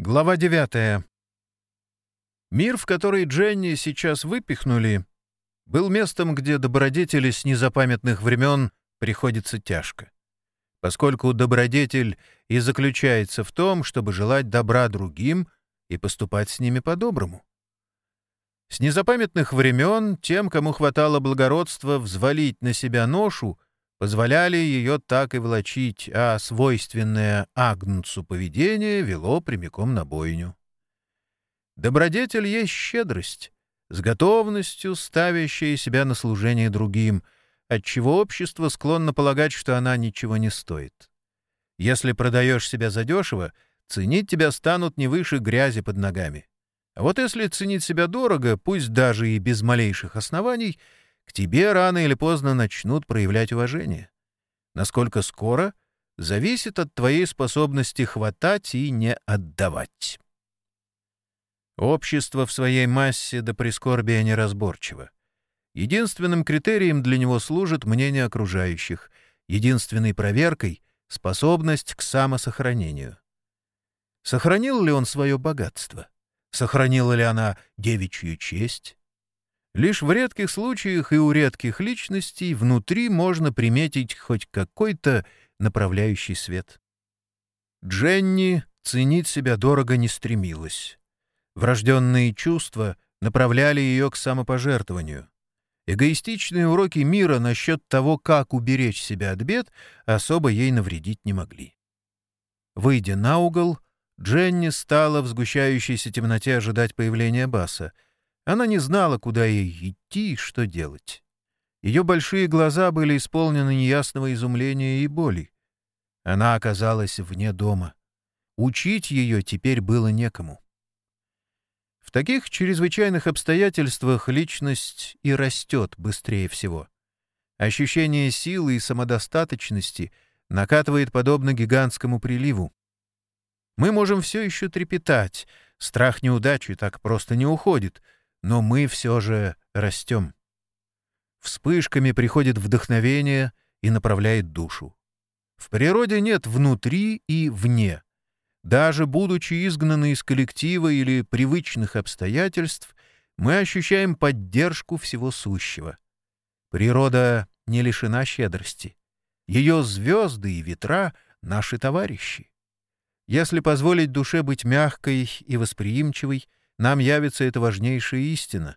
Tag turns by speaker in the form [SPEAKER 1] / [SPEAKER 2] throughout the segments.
[SPEAKER 1] Глава 9. Мир, в который Дженни сейчас выпихнули, был местом, где добродетели с незапамятных времен приходится тяжко. Поскольку добродетель и заключается в том, чтобы желать добра другим и поступать с ними по-доброму. С незапамятных времен тем, кому хватало благородства взвалить на себя ношу, позволяли ее так и влачить, а свойственное Агнцу поведение вело прямиком на бойню. Добродетель есть щедрость, с готовностью ставящая себя на служение другим, отчего общество склонно полагать, что она ничего не стоит. Если продаешь себя задешево, ценить тебя станут не выше грязи под ногами. А вот если ценить себя дорого, пусть даже и без малейших оснований — к тебе рано или поздно начнут проявлять уважение. Насколько скоро — зависит от твоей способности хватать и не отдавать. Общество в своей массе до прискорбия неразборчиво. Единственным критерием для него служит мнение окружающих, единственной проверкой — способность к самосохранению. Сохранил ли он свое богатство? Сохранила ли она девичью честь? Лишь в редких случаях и у редких личностей внутри можно приметить хоть какой-то направляющий свет. Дженни ценить себя дорого не стремилась. Врожденные чувства направляли ее к самопожертвованию. Эгоистичные уроки мира насчет того, как уберечь себя от бед, особо ей навредить не могли. Выйдя на угол, Дженни стала в сгущающейся темноте ожидать появления Баса — она не знала, куда ей идти и что делать. Ее большие глаза были исполнены неясного изумления и боли. Она оказалась вне дома. Учить ее теперь было некому. В таких чрезвычайных обстоятельствах личность и растет быстрее всего. Ощущение силы и самодостаточности накатывает подобно гигантскому приливу. Мы можем все еще трепетать, страх неудачи так просто не уходит — но мы все же растем. Вспышками приходит вдохновение и направляет душу. В природе нет внутри и вне. Даже будучи изгнаны из коллектива или привычных обстоятельств, мы ощущаем поддержку всего сущего. Природа не лишена щедрости. Ее звезды и ветра — наши товарищи. Если позволить душе быть мягкой и восприимчивой, нам явится эта важнейшая истина.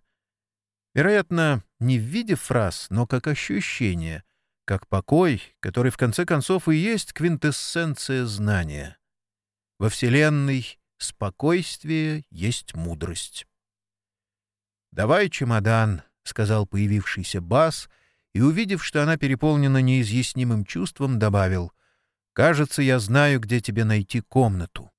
[SPEAKER 1] Вероятно, не в виде фраз, но как ощущение, как покой, который в конце концов и есть квинтэссенция знания. Во Вселенной спокойствие есть мудрость. «Давай чемодан», — сказал появившийся бас, и, увидев, что она переполнена неизъяснимым чувством, добавил, «Кажется, я знаю, где тебе найти комнату».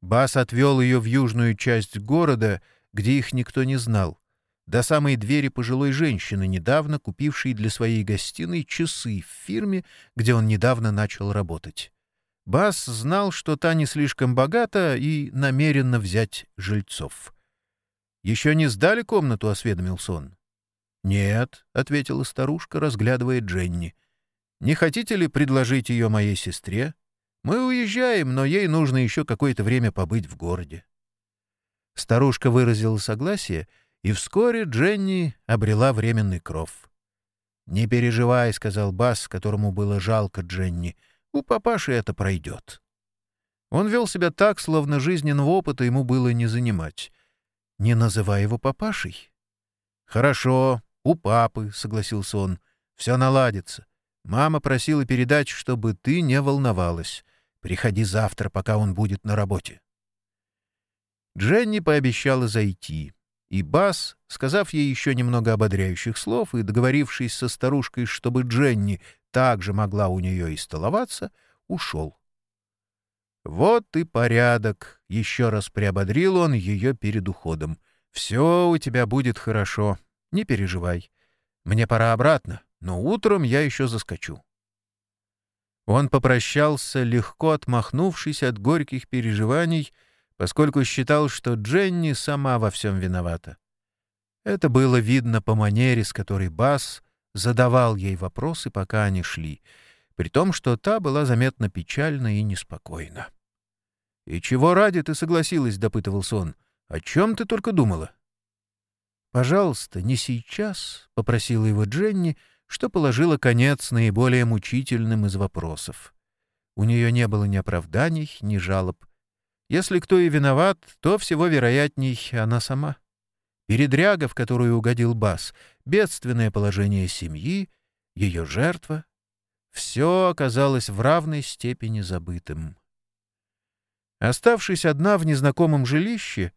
[SPEAKER 1] Бас отвел ее в южную часть города, где их никто не знал, до самой двери пожилой женщины, недавно купившей для своей гостиной часы в фирме, где он недавно начал работать. Бас знал, что та не слишком богата и намеренно взять жильцов. «Еще не сдали комнату?» — осведомился он. «Нет», — ответила старушка, разглядывая Дженни. «Не хотите ли предложить ее моей сестре?» Мы уезжаем, но ей нужно еще какое-то время побыть в городе. Старушка выразила согласие, и вскоре Дженни обрела временный кров. «Не переживай», — сказал Бас, которому было жалко Дженни, — «у папаши это пройдет». Он вел себя так, словно жизненного опыта ему было не занимать. «Не называй его папашей». «Хорошо, у папы», — согласился он, — «все наладится. Мама просила передать, чтобы ты не волновалась. Приходи завтра, пока он будет на работе. Дженни пообещала зайти, и Бас, сказав ей еще немного ободряющих слов и договорившись со старушкой, чтобы Дженни также могла у нее и ушел. «Вот и порядок!» — еще раз приободрил он ее перед уходом. «Все у тебя будет хорошо, не переживай. Мне пора обратно, но утром я еще заскочу». Он попрощался, легко отмахнувшись от горьких переживаний, поскольку считал, что Дженни сама во всем виновата. Это было видно по манере, с которой Бас задавал ей вопросы, пока они шли, при том, что та была заметно печальна и неспокойна. «И чего ради ты согласилась?» — допытывался он. «О чем ты только думала?» «Пожалуйста, не сейчас», — попросила его Дженни, что положила конец наиболее мучительным из вопросов. У нее не было ни оправданий, ни жалоб. Если кто и виноват, то всего вероятней она сама. Передряга, в которую угодил Бас, бедственное положение семьи, ее жертва — все оказалось в равной степени забытым. Оставшись одна в незнакомом жилище,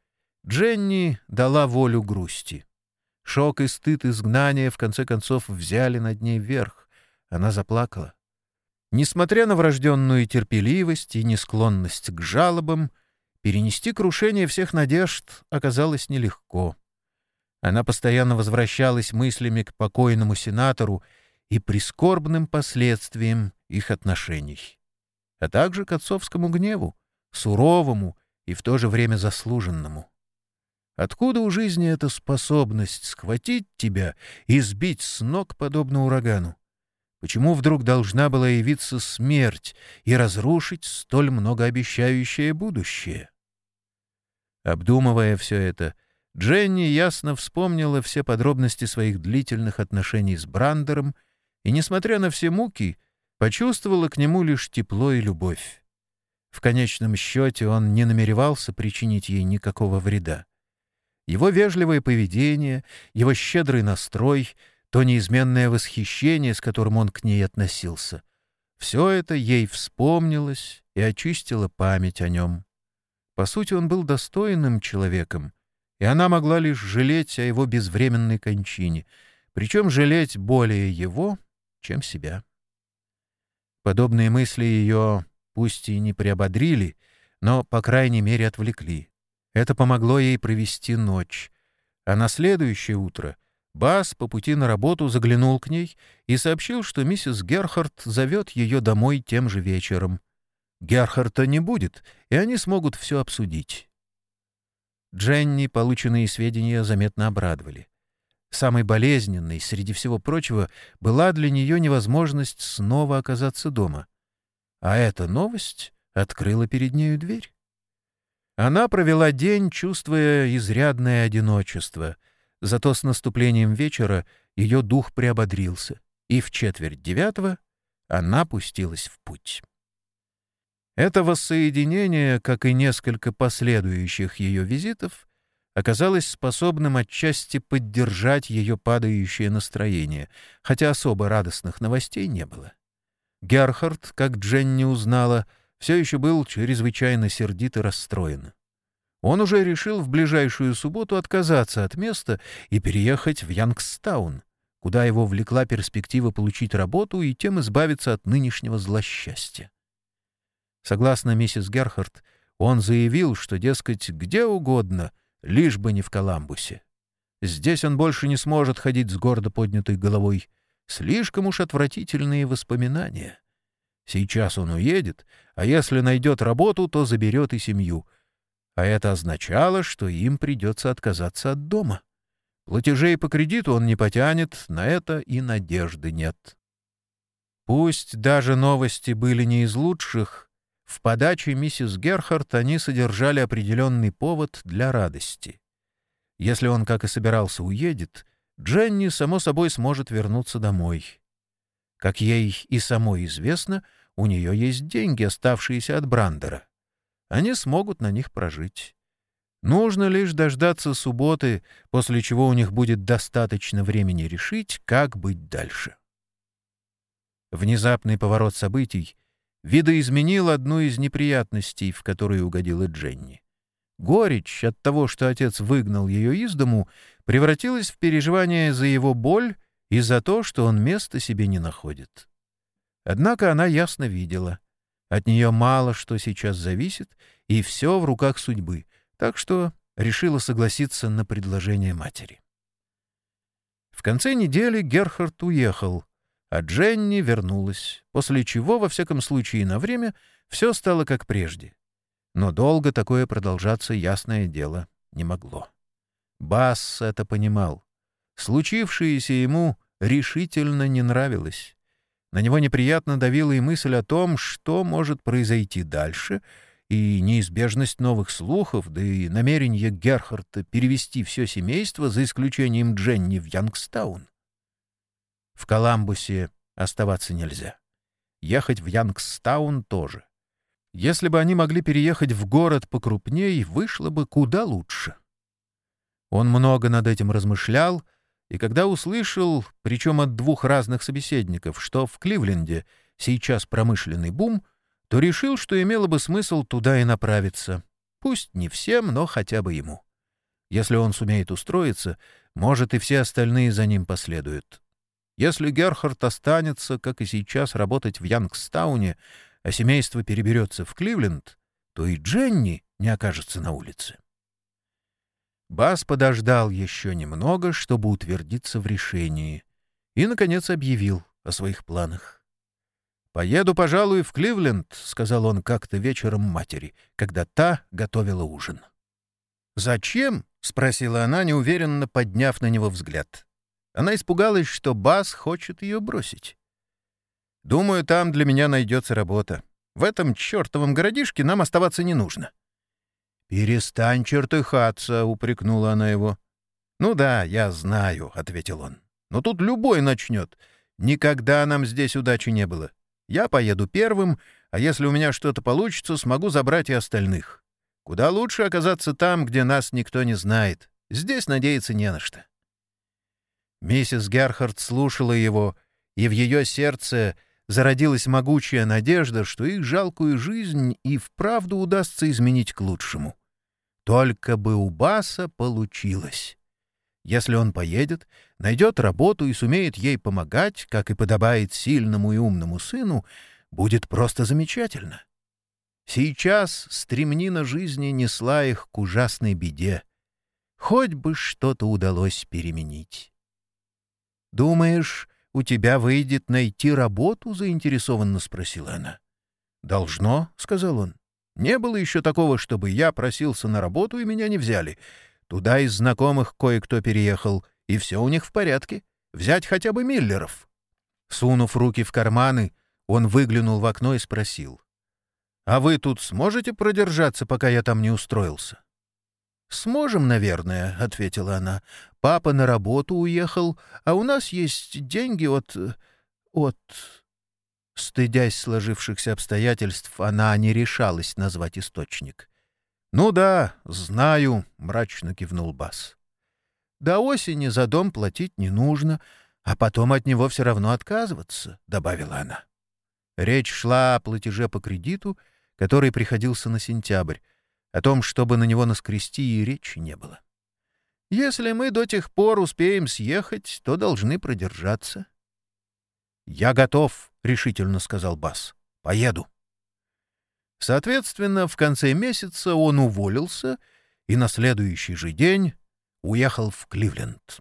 [SPEAKER 1] Дженни дала волю грусти. Шок и стыд изгнания в конце концов взяли над ней верх. Она заплакала. Несмотря на врожденную терпеливость и несклонность к жалобам, перенести крушение всех надежд оказалось нелегко. Она постоянно возвращалась мыслями к покойному сенатору и прискорбным последствиям их отношений, а также к отцовскому гневу, суровому и в то же время заслуженному. Откуда у жизни эта способность схватить тебя и сбить с ног, подобно урагану? Почему вдруг должна была явиться смерть и разрушить столь многообещающее будущее? Обдумывая все это, Дженни ясно вспомнила все подробности своих длительных отношений с Брандером и, несмотря на все муки, почувствовала к нему лишь тепло и любовь. В конечном счете он не намеревался причинить ей никакого вреда. Его вежливое поведение, его щедрый настрой, то неизменное восхищение, с которым он к ней относился — все это ей вспомнилось и очистило память о нем. По сути, он был достойным человеком, и она могла лишь жалеть о его безвременной кончине, причем жалеть более его, чем себя. Подобные мысли ее пусть и не приободрили, но, по крайней мере, отвлекли. Это помогло ей провести ночь. А на следующее утро Бас по пути на работу заглянул к ней и сообщил, что миссис Герхард зовет ее домой тем же вечером. Герхарда не будет, и они смогут все обсудить. Дженни полученные сведения заметно обрадовали. Самой болезненной, среди всего прочего, была для нее невозможность снова оказаться дома. А эта новость открыла перед нею дверь. Она провела день, чувствуя изрядное одиночество, зато с наступлением вечера ее дух приободрился, и в четверть девятого она пустилась в путь. Это воссоединение, как и несколько последующих ее визитов, оказалось способным отчасти поддержать ее падающее настроение, хотя особо радостных новостей не было. Герхард, как Дженни узнала, все еще был чрезвычайно сердит и расстроен. Он уже решил в ближайшую субботу отказаться от места и переехать в Янгстаун, куда его влекла перспектива получить работу и тем избавиться от нынешнего злосчастья. Согласно миссис Герхард, он заявил, что, дескать, где угодно, лишь бы не в Коламбусе. Здесь он больше не сможет ходить с гордо поднятой головой. Слишком уж отвратительные воспоминания. Сейчас он уедет, а если найдет работу, то заберет и семью. А это означало, что им придется отказаться от дома. Платежей по кредиту он не потянет, на это и надежды нет. Пусть даже новости были не из лучших, в подаче миссис Герхард они содержали определенный повод для радости. Если он, как и собирался, уедет, Дженни, само собой, сможет вернуться домой. Как ей и самой известно, у нее есть деньги, оставшиеся от Брандера. Они смогут на них прожить. Нужно лишь дождаться субботы, после чего у них будет достаточно времени решить, как быть дальше. Внезапный поворот событий видоизменил одну из неприятностей, в которые угодила Дженни. Горечь от того, что отец выгнал ее из дому, превратилась в переживание за его боль и за то, что он места себе не находит. Однако она ясно видела. От нее мало что сейчас зависит, и все в руках судьбы, так что решила согласиться на предложение матери. В конце недели Герхард уехал, а Дженни вернулась, после чего, во всяком случае на время, все стало как прежде. Но долго такое продолжаться, ясное дело, не могло. Бас это понимал. Случившееся ему решительно не нравилось. На него неприятно давила и мысль о том, что может произойти дальше, и неизбежность новых слухов, да и намерение Герхарда перевести все семейство, за исключением Дженни, в Янгстаун. В Коламбусе оставаться нельзя. Ехать в Янгстаун тоже. Если бы они могли переехать в город покрупней, вышло бы куда лучше. Он много над этим размышлял, и когда услышал, причем от двух разных собеседников, что в Кливленде сейчас промышленный бум — то решил, что имело бы смысл туда и направиться. Пусть не всем, но хотя бы ему. Если он сумеет устроиться, может, и все остальные за ним последуют. Если Герхард останется, как и сейчас, работать в Янгстауне, а семейство переберется в Кливленд, то и Дженни не окажется на улице. Бас подождал еще немного, чтобы утвердиться в решении, и, наконец, объявил о своих планах. «Поеду, пожалуй, в Кливленд», — сказал он как-то вечером матери, когда та готовила ужин. «Зачем?» — спросила она, неуверенно подняв на него взгляд. Она испугалась, что Бас хочет ее бросить. «Думаю, там для меня найдется работа. В этом чертовом городишке нам оставаться не нужно». «Перестань чертыхаться», — упрекнула она его. «Ну да, я знаю», — ответил он. «Но тут любой начнет. Никогда нам здесь удачи не было. Я поеду первым, а если у меня что-то получится, смогу забрать и остальных. Куда лучше оказаться там, где нас никто не знает. Здесь надеяться не на что. Миссис Герхард слушала его, и в ее сердце зародилась могучая надежда, что их жалкую жизнь и вправду удастся изменить к лучшему. Только бы у Баса получилось. Если он поедет, найдет работу и сумеет ей помогать, как и подобает сильному и умному сыну, будет просто замечательно. Сейчас стремнина жизни несла их к ужасной беде. Хоть бы что-то удалось переменить. «Думаешь, у тебя выйдет найти работу?» — заинтересованно спросила она. «Должно», — сказал он. «Не было еще такого, чтобы я просился на работу и меня не взяли. Туда из знакомых кое-кто переехал, и все у них в порядке. Взять хотя бы Миллеров. Сунув руки в карманы, он выглянул в окно и спросил. «А вы тут сможете продержаться, пока я там не устроился?» «Сможем, наверное», — ответила она. «Папа на работу уехал, а у нас есть деньги от... от...» Стыдясь сложившихся обстоятельств, она не решалась назвать источник. «Ну да, знаю», — мрачно кивнул Бас. «До осени за дом платить не нужно, а потом от него все равно отказываться», — добавила она. Речь шла о платеже по кредиту, который приходился на сентябрь. О том, чтобы на него наскрести, и речи не было. «Если мы до тех пор успеем съехать, то должны продержаться». «Я готов», — решительно сказал Бас. «Поеду». Соответственно, в конце месяца он уволился и на следующий же день уехал в Кливленд.